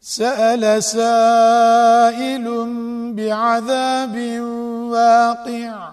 سأل سائل بعذاب واقع.